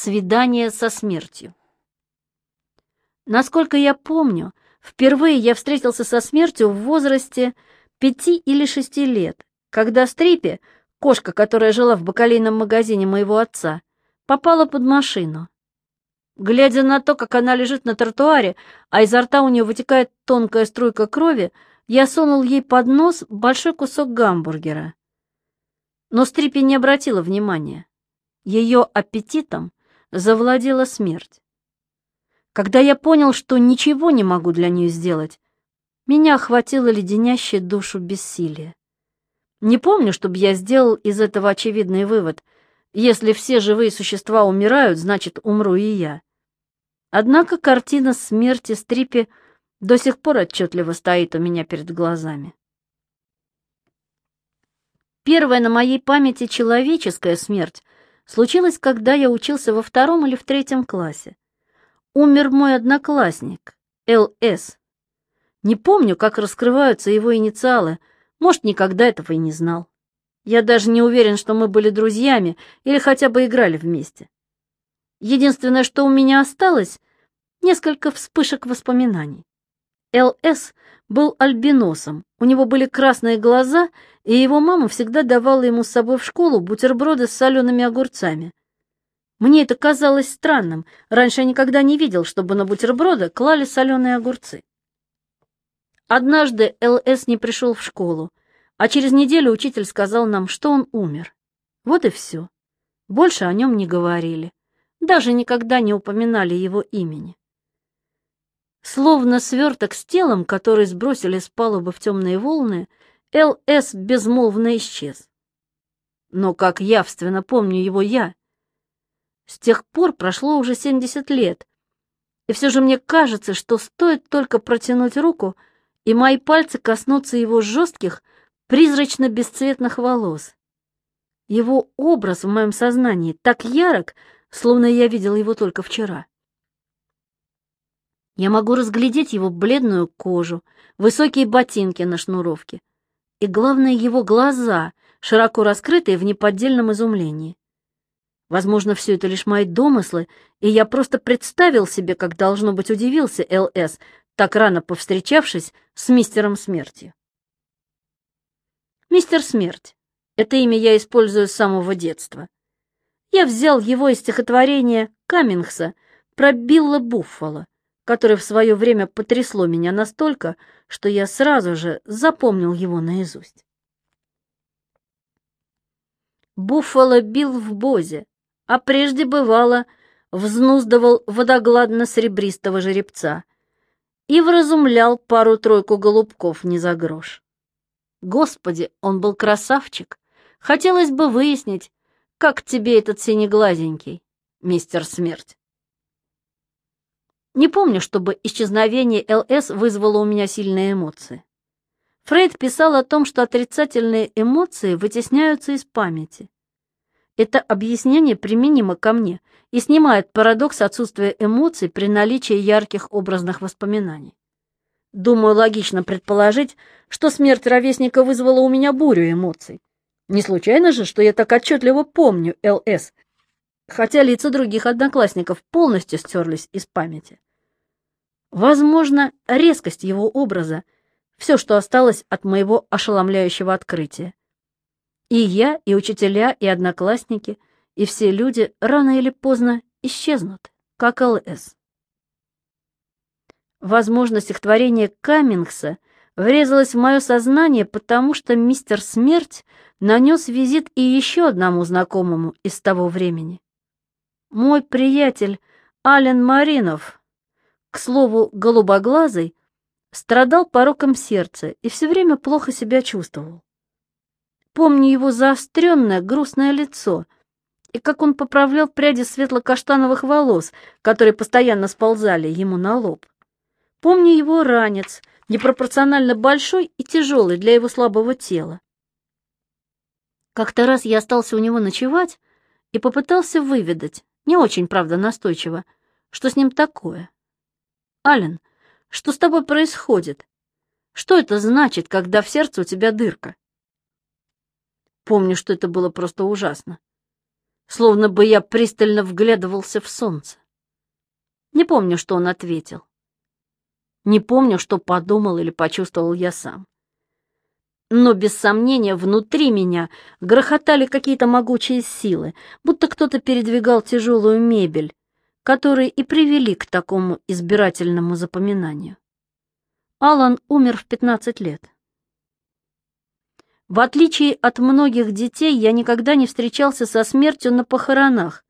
Свидание со смертью. Насколько я помню, впервые я встретился со смертью в возрасте пяти или шести лет, когда Стрипи, кошка, которая жила в бакалейном магазине моего отца, попала под машину. Глядя на то, как она лежит на тротуаре, а изо рта у нее вытекает тонкая струйка крови, я сунул ей под нос большой кусок гамбургера. Но Стрипи не обратила внимания. Ее аппетитом завладела смерть. Когда я понял, что ничего не могу для нее сделать, меня охватило леденящее душу бессилие. Не помню, чтобы я сделал из этого очевидный вывод. Если все живые существа умирают, значит, умру и я. Однако картина смерти Стрипи до сих пор отчетливо стоит у меня перед глазами. Первая на моей памяти человеческая смерть случилась, когда я учился во втором или в третьем классе. Умер мой одноклассник, Л.С. Не помню, как раскрываются его инициалы, может, никогда этого и не знал. Я даже не уверен, что мы были друзьями или хотя бы играли вместе. Единственное, что у меня осталось, несколько вспышек воспоминаний. Л.С. был альбиносом, у него были красные глаза, и его мама всегда давала ему с собой в школу бутерброды с солеными огурцами. Мне это казалось странным, раньше я никогда не видел, чтобы на бутерброды клали соленые огурцы. Однажды Л.С. не пришел в школу, а через неделю учитель сказал нам, что он умер. Вот и все. Больше о нем не говорили, даже никогда не упоминали его имени. Словно сверток с телом, который сбросили с палубы в темные волны, Л.С. безмолвно исчез. Но как явственно помню его я. С тех пор прошло уже 70 лет, и все же мне кажется, что стоит только протянуть руку, и мои пальцы коснутся его жестких, призрачно-бесцветных волос. Его образ в моем сознании так ярок, словно я видел его только вчера. Я могу разглядеть его бледную кожу, высокие ботинки на шнуровке и, главное, его глаза, широко раскрытые в неподдельном изумлении. Возможно, все это лишь мои домыслы, и я просто представил себе, как должно быть удивился Л.С., так рано повстречавшись с мистером Смертью. Мистер Смерть. Это имя я использую с самого детства. Я взял его из стихотворения Каммингса про Билла Буффало, которое в свое время потрясло меня настолько, что я сразу же запомнил его наизусть. Буффало бил в бозе, а прежде бывало взнуздывал водогладно-серебристого жеребца и вразумлял пару-тройку голубков не за грош. Господи, он был красавчик! Хотелось бы выяснить, как тебе этот синеглазенький, мистер Смерть. Не помню, чтобы исчезновение ЛС вызвало у меня сильные эмоции. Фрейд писал о том, что отрицательные эмоции вытесняются из памяти. Это объяснение применимо ко мне и снимает парадокс отсутствия эмоций при наличии ярких образных воспоминаний. Думаю, логично предположить, что смерть ровесника вызвала у меня бурю эмоций. Не случайно же, что я так отчетливо помню ЛС, хотя лица других одноклассников полностью стерлись из памяти. Возможно, резкость его образа — все, что осталось от моего ошеломляющего открытия. И я, и учителя, и одноклассники, и все люди рано или поздно исчезнут, как ЛС. Возможно, стихотворение Каммингса врезалось в мое сознание, потому что мистер Смерть нанес визит и еще одному знакомому из того времени. Мой приятель Ален Маринов к слову, голубоглазый страдал пороком сердца и все время плохо себя чувствовал. Помню его заостренное, грустное лицо и как он поправлял пряди светло-каштановых волос, которые постоянно сползали ему на лоб. Помню его ранец, непропорционально большой и тяжелый для его слабого тела. Как-то раз я остался у него ночевать и попытался выведать, не очень, правда, настойчиво, что с ним такое. Ален, что с тобой происходит? Что это значит, когда в сердце у тебя дырка? Помню, что это было просто ужасно. словно бы я пристально вглядывался в солнце. Не помню, что он ответил. Не помню, что подумал или почувствовал я сам. Но, без сомнения, внутри меня грохотали какие-то могучие силы, будто кто-то передвигал тяжелую мебель, которые и привели к такому избирательному запоминанию. Алан умер в 15 лет. В отличие от многих детей, я никогда не встречался со смертью на похоронах.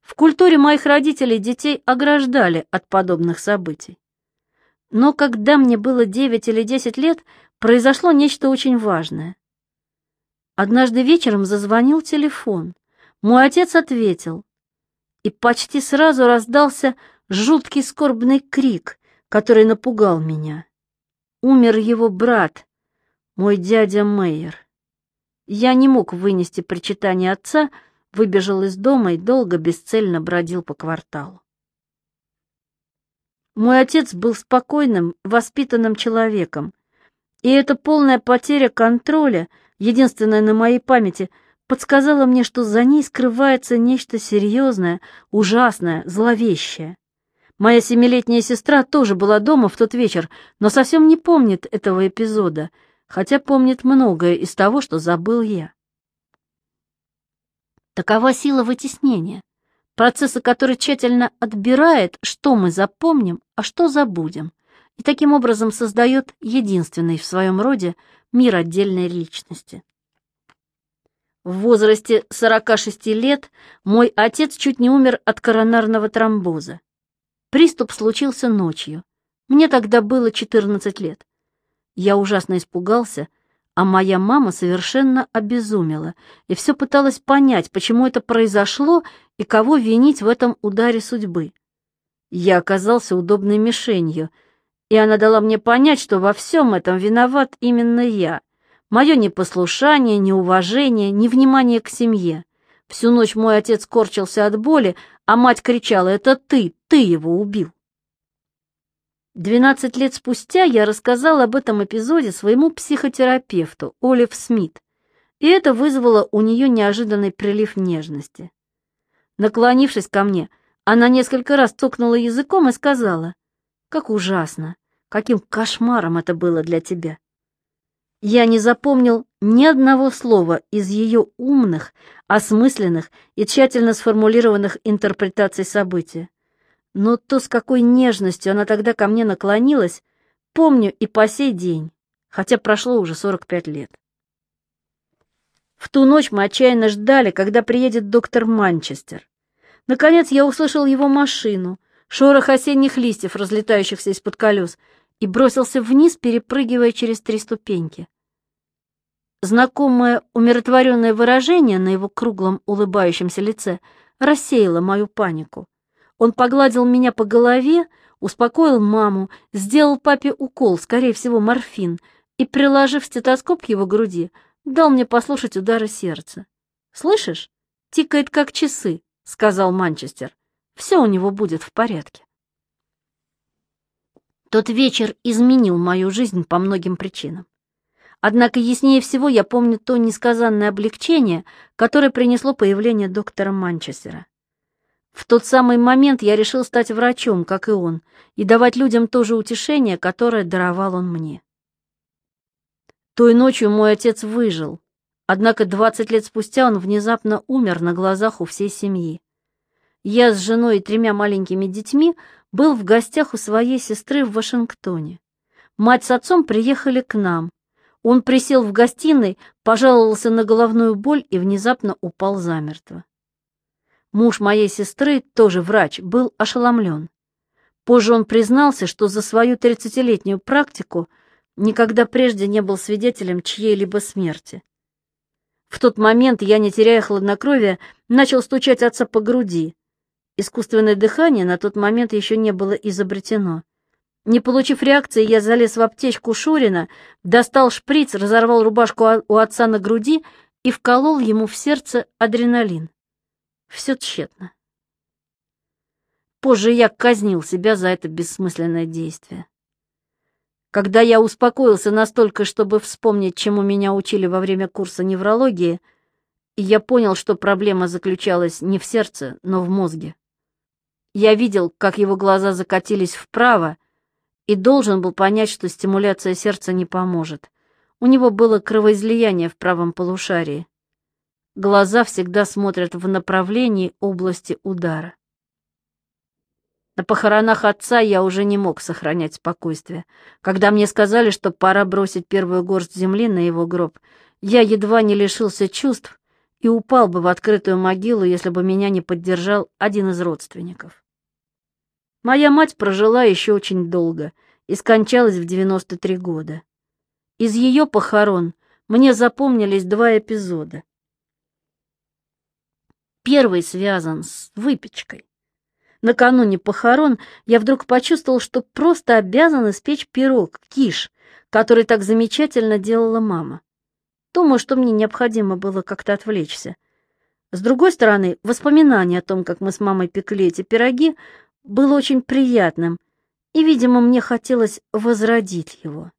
В культуре моих родителей детей ограждали от подобных событий. Но когда мне было 9 или 10 лет, произошло нечто очень важное. Однажды вечером зазвонил телефон. Мой отец ответил, и почти сразу раздался жуткий скорбный крик, который напугал меня. Умер его брат, мой дядя Мейер. Я не мог вынести причитание отца, выбежал из дома и долго бесцельно бродил по кварталу. Мой отец был спокойным, воспитанным человеком, и эта полная потеря контроля, единственная на моей памяти, подсказала мне, что за ней скрывается нечто серьезное, ужасное, зловещее. Моя семилетняя сестра тоже была дома в тот вечер, но совсем не помнит этого эпизода — хотя помнит многое из того, что забыл я. Такова сила вытеснения, процесса, который тщательно отбирает, что мы запомним, а что забудем, и таким образом создает единственный в своем роде мир отдельной личности. В возрасте 46 лет мой отец чуть не умер от коронарного тромбоза. Приступ случился ночью. Мне тогда было 14 лет. Я ужасно испугался, а моя мама совершенно обезумела и все пыталась понять, почему это произошло и кого винить в этом ударе судьбы. Я оказался удобной мишенью, и она дала мне понять, что во всем этом виноват именно я. Мое непослушание, неуважение, невнимание к семье. Всю ночь мой отец корчился от боли, а мать кричала «Это ты, ты его убил». Двенадцать лет спустя я рассказал об этом эпизоде своему психотерапевту, Олив Смит, и это вызвало у нее неожиданный прилив нежности. Наклонившись ко мне, она несколько раз цокнула языком и сказала, «Как ужасно! Каким кошмаром это было для тебя!» Я не запомнил ни одного слова из ее умных, осмысленных и тщательно сформулированных интерпретаций события. Но то, с какой нежностью она тогда ко мне наклонилась, помню и по сей день, хотя прошло уже 45 лет. В ту ночь мы отчаянно ждали, когда приедет доктор Манчестер. Наконец я услышал его машину, шорох осенних листьев, разлетающихся из-под колес, и бросился вниз, перепрыгивая через три ступеньки. Знакомое умиротворенное выражение на его круглом улыбающемся лице рассеяло мою панику. Он погладил меня по голове, успокоил маму, сделал папе укол, скорее всего, морфин, и, приложив стетоскоп к его груди, дал мне послушать удары сердца. «Слышишь? Тикает, как часы», — сказал Манчестер. «Все у него будет в порядке». Тот вечер изменил мою жизнь по многим причинам. Однако яснее всего я помню то несказанное облегчение, которое принесло появление доктора Манчестера. В тот самый момент я решил стать врачом, как и он, и давать людям то же утешение, которое даровал он мне. Той ночью мой отец выжил, однако 20 лет спустя он внезапно умер на глазах у всей семьи. Я с женой и тремя маленькими детьми был в гостях у своей сестры в Вашингтоне. Мать с отцом приехали к нам. Он присел в гостиной, пожаловался на головную боль и внезапно упал замертво. Муж моей сестры, тоже врач, был ошеломлен. Позже он признался, что за свою тридцатилетнюю практику никогда прежде не был свидетелем чьей-либо смерти. В тот момент я, не теряя хладнокровия, начал стучать отца по груди. Искусственное дыхание на тот момент еще не было изобретено. Не получив реакции, я залез в аптечку Шурина, достал шприц, разорвал рубашку у отца на груди и вколол ему в сердце адреналин. Все тщетно. Позже я казнил себя за это бессмысленное действие. Когда я успокоился настолько, чтобы вспомнить, чему меня учили во время курса неврологии, я понял, что проблема заключалась не в сердце, но в мозге. Я видел, как его глаза закатились вправо, и должен был понять, что стимуляция сердца не поможет. У него было кровоизлияние в правом полушарии. Глаза всегда смотрят в направлении области удара. На похоронах отца я уже не мог сохранять спокойствие. Когда мне сказали, что пора бросить первую горсть земли на его гроб, я едва не лишился чувств и упал бы в открытую могилу, если бы меня не поддержал один из родственников. Моя мать прожила еще очень долго и скончалась в 93 года. Из ее похорон мне запомнились два эпизода. Первый связан с выпечкой. Накануне похорон я вдруг почувствовал, что просто обязан испечь пирог, киш, который так замечательно делала мама. Думаю, что мне необходимо было как-то отвлечься. С другой стороны, воспоминание о том, как мы с мамой пекли эти пироги, было очень приятным, и, видимо, мне хотелось возродить его.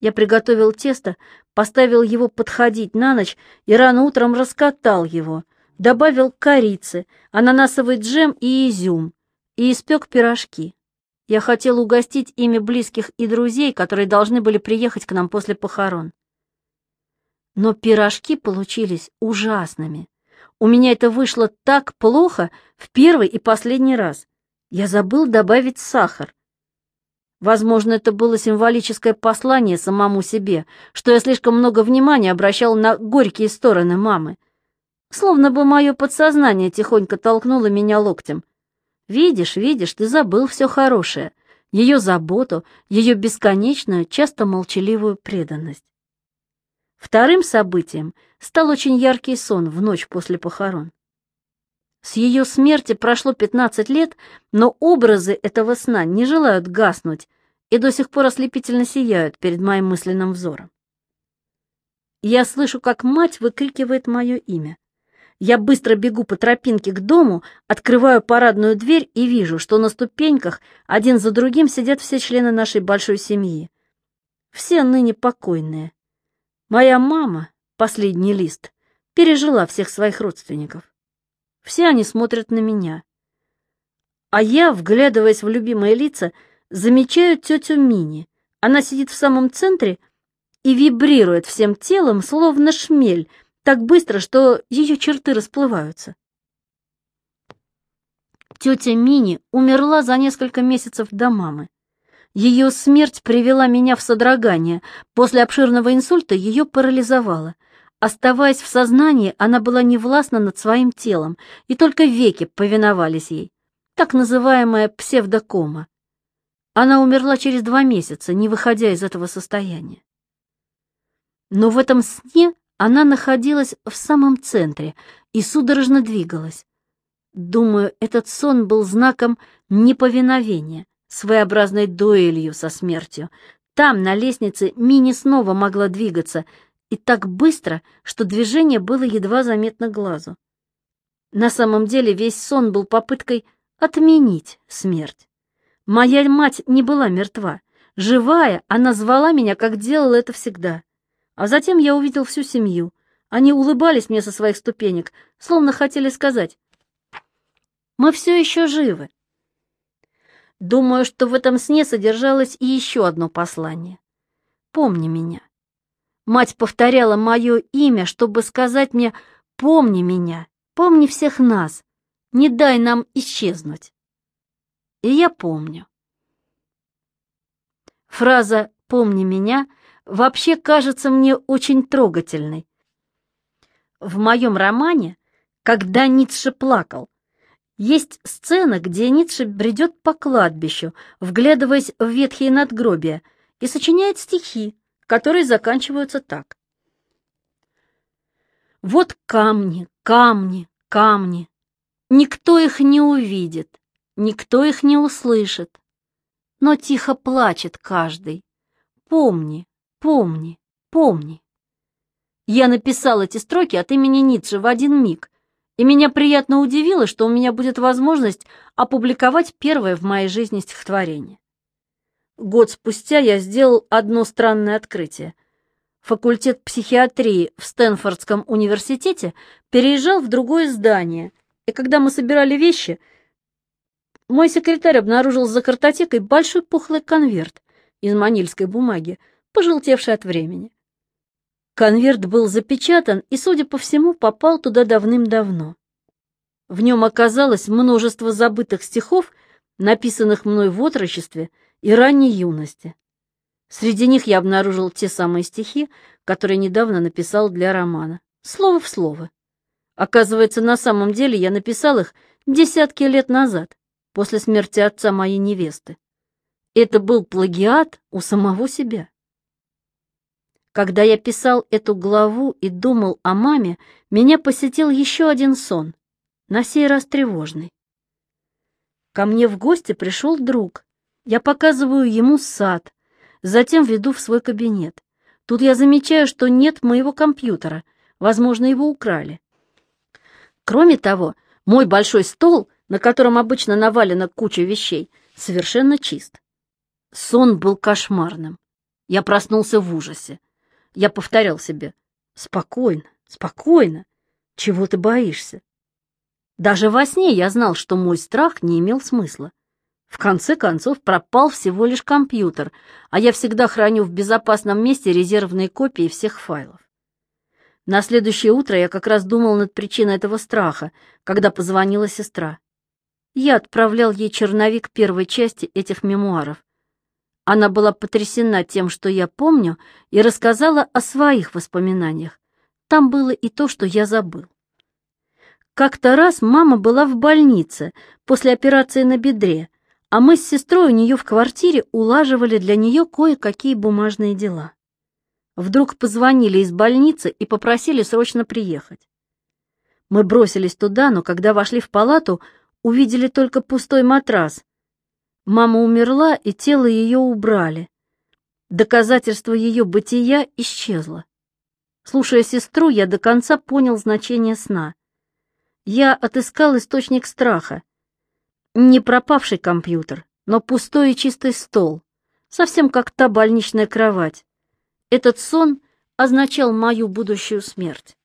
Я приготовил тесто, поставил его подходить на ночь и рано утром раскатал его, добавил корицы, ананасовый джем и изюм, и испек пирожки. Я хотел угостить ими близких и друзей, которые должны были приехать к нам после похорон. Но пирожки получились ужасными. У меня это вышло так плохо в первый и последний раз. Я забыл добавить сахар. Возможно, это было символическое послание самому себе, что я слишком много внимания обращал на горькие стороны мамы. Словно бы мое подсознание тихонько толкнуло меня локтем. Видишь, видишь, ты забыл все хорошее, ее заботу, ее бесконечную, часто молчаливую преданность. Вторым событием стал очень яркий сон в ночь после похорон. С ее смерти прошло 15 лет, но образы этого сна не желают гаснуть и до сих пор ослепительно сияют перед моим мысленным взором. Я слышу, как мать выкрикивает мое имя. Я быстро бегу по тропинке к дому, открываю парадную дверь и вижу, что на ступеньках один за другим сидят все члены нашей большой семьи. Все ныне покойные. Моя мама, последний лист, пережила всех своих родственников. Все они смотрят на меня. А я, вглядываясь в любимые лица, замечаю тетю Мини. Она сидит в самом центре и вибрирует всем телом, словно шмель, так быстро, что ее черты расплываются. Тетя Мини умерла за несколько месяцев до мамы. Ее смерть привела меня в содрогание. После обширного инсульта ее парализовало. Оставаясь в сознании, она была невластна над своим телом, и только веки повиновались ей. Так называемая псевдокома. Она умерла через два месяца, не выходя из этого состояния. Но в этом сне она находилась в самом центре и судорожно двигалась. Думаю, этот сон был знаком неповиновения, своеобразной дуэлью со смертью. Там, на лестнице, Мини снова могла двигаться, и так быстро, что движение было едва заметно глазу. На самом деле весь сон был попыткой отменить смерть. Моя мать не была мертва. Живая, она звала меня, как делала это всегда. А затем я увидел всю семью. Они улыбались мне со своих ступенек, словно хотели сказать, «Мы все еще живы». Думаю, что в этом сне содержалось и еще одно послание. «Помни меня». Мать повторяла мое имя, чтобы сказать мне «Помни меня, помни всех нас, не дай нам исчезнуть». И я помню. Фраза «Помни меня» — вообще кажется мне очень трогательной. В моем романе «Когда Ницше плакал» есть сцена, где Ницше бредет по кладбищу, вглядываясь в ветхие надгробия, и сочиняет стихи, которые заканчиваются так. Вот камни, камни, камни. Никто их не увидит, никто их не услышит, но тихо плачет каждый. Помни, Помни, помни. Я написал эти строки от имени Ницше в один миг, и меня приятно удивило, что у меня будет возможность опубликовать первое в моей жизни стихотворение. Год спустя я сделал одно странное открытие. факультет психиатрии в Стэнфордском университете переезжал в другое здание, и когда мы собирали вещи, мой секретарь обнаружил за картотекой большой пухлый конверт из манильской бумаги, пожелтевший от времени. Конверт был запечатан и, судя по всему, попал туда давным-давно. В нем оказалось множество забытых стихов, написанных мной в отрочестве и ранней юности. Среди них я обнаружил те самые стихи, которые недавно написал для романа. Слово в слово. Оказывается, на самом деле я написал их десятки лет назад, после смерти отца моей невесты. Это был плагиат у самого себя. Когда я писал эту главу и думал о маме, меня посетил еще один сон, на сей раз тревожный. Ко мне в гости пришел друг. Я показываю ему сад, затем веду в свой кабинет. Тут я замечаю, что нет моего компьютера, возможно, его украли. Кроме того, мой большой стол, на котором обычно навалена куча вещей, совершенно чист. Сон был кошмарным. Я проснулся в ужасе. Я повторял себе «Спокойно, спокойно. Чего ты боишься?» Даже во сне я знал, что мой страх не имел смысла. В конце концов, пропал всего лишь компьютер, а я всегда храню в безопасном месте резервные копии всех файлов. На следующее утро я как раз думал над причиной этого страха, когда позвонила сестра. Я отправлял ей черновик первой части этих мемуаров. Она была потрясена тем, что я помню, и рассказала о своих воспоминаниях. Там было и то, что я забыл. Как-то раз мама была в больнице после операции на бедре, а мы с сестрой у нее в квартире улаживали для нее кое-какие бумажные дела. Вдруг позвонили из больницы и попросили срочно приехать. Мы бросились туда, но когда вошли в палату, увидели только пустой матрас. Мама умерла, и тело ее убрали. Доказательство ее бытия исчезло. Слушая сестру, я до конца понял значение сна. Я отыскал источник страха, не пропавший компьютер, но пустой и чистый стол, совсем как та больничная кровать. Этот сон означал мою будущую смерть.